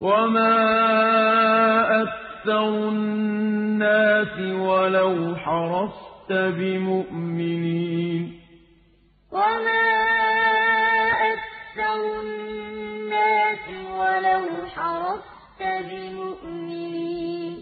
وَمَا أَكْثَرُ النَّاسِ وَلَوْ حَرَصْتَ بِمُؤْمِنِينَ وَمَا أَكْثَرُ النَّاسِ وَلَوْ حَرَصْتَ بِمُؤْمِنِينَ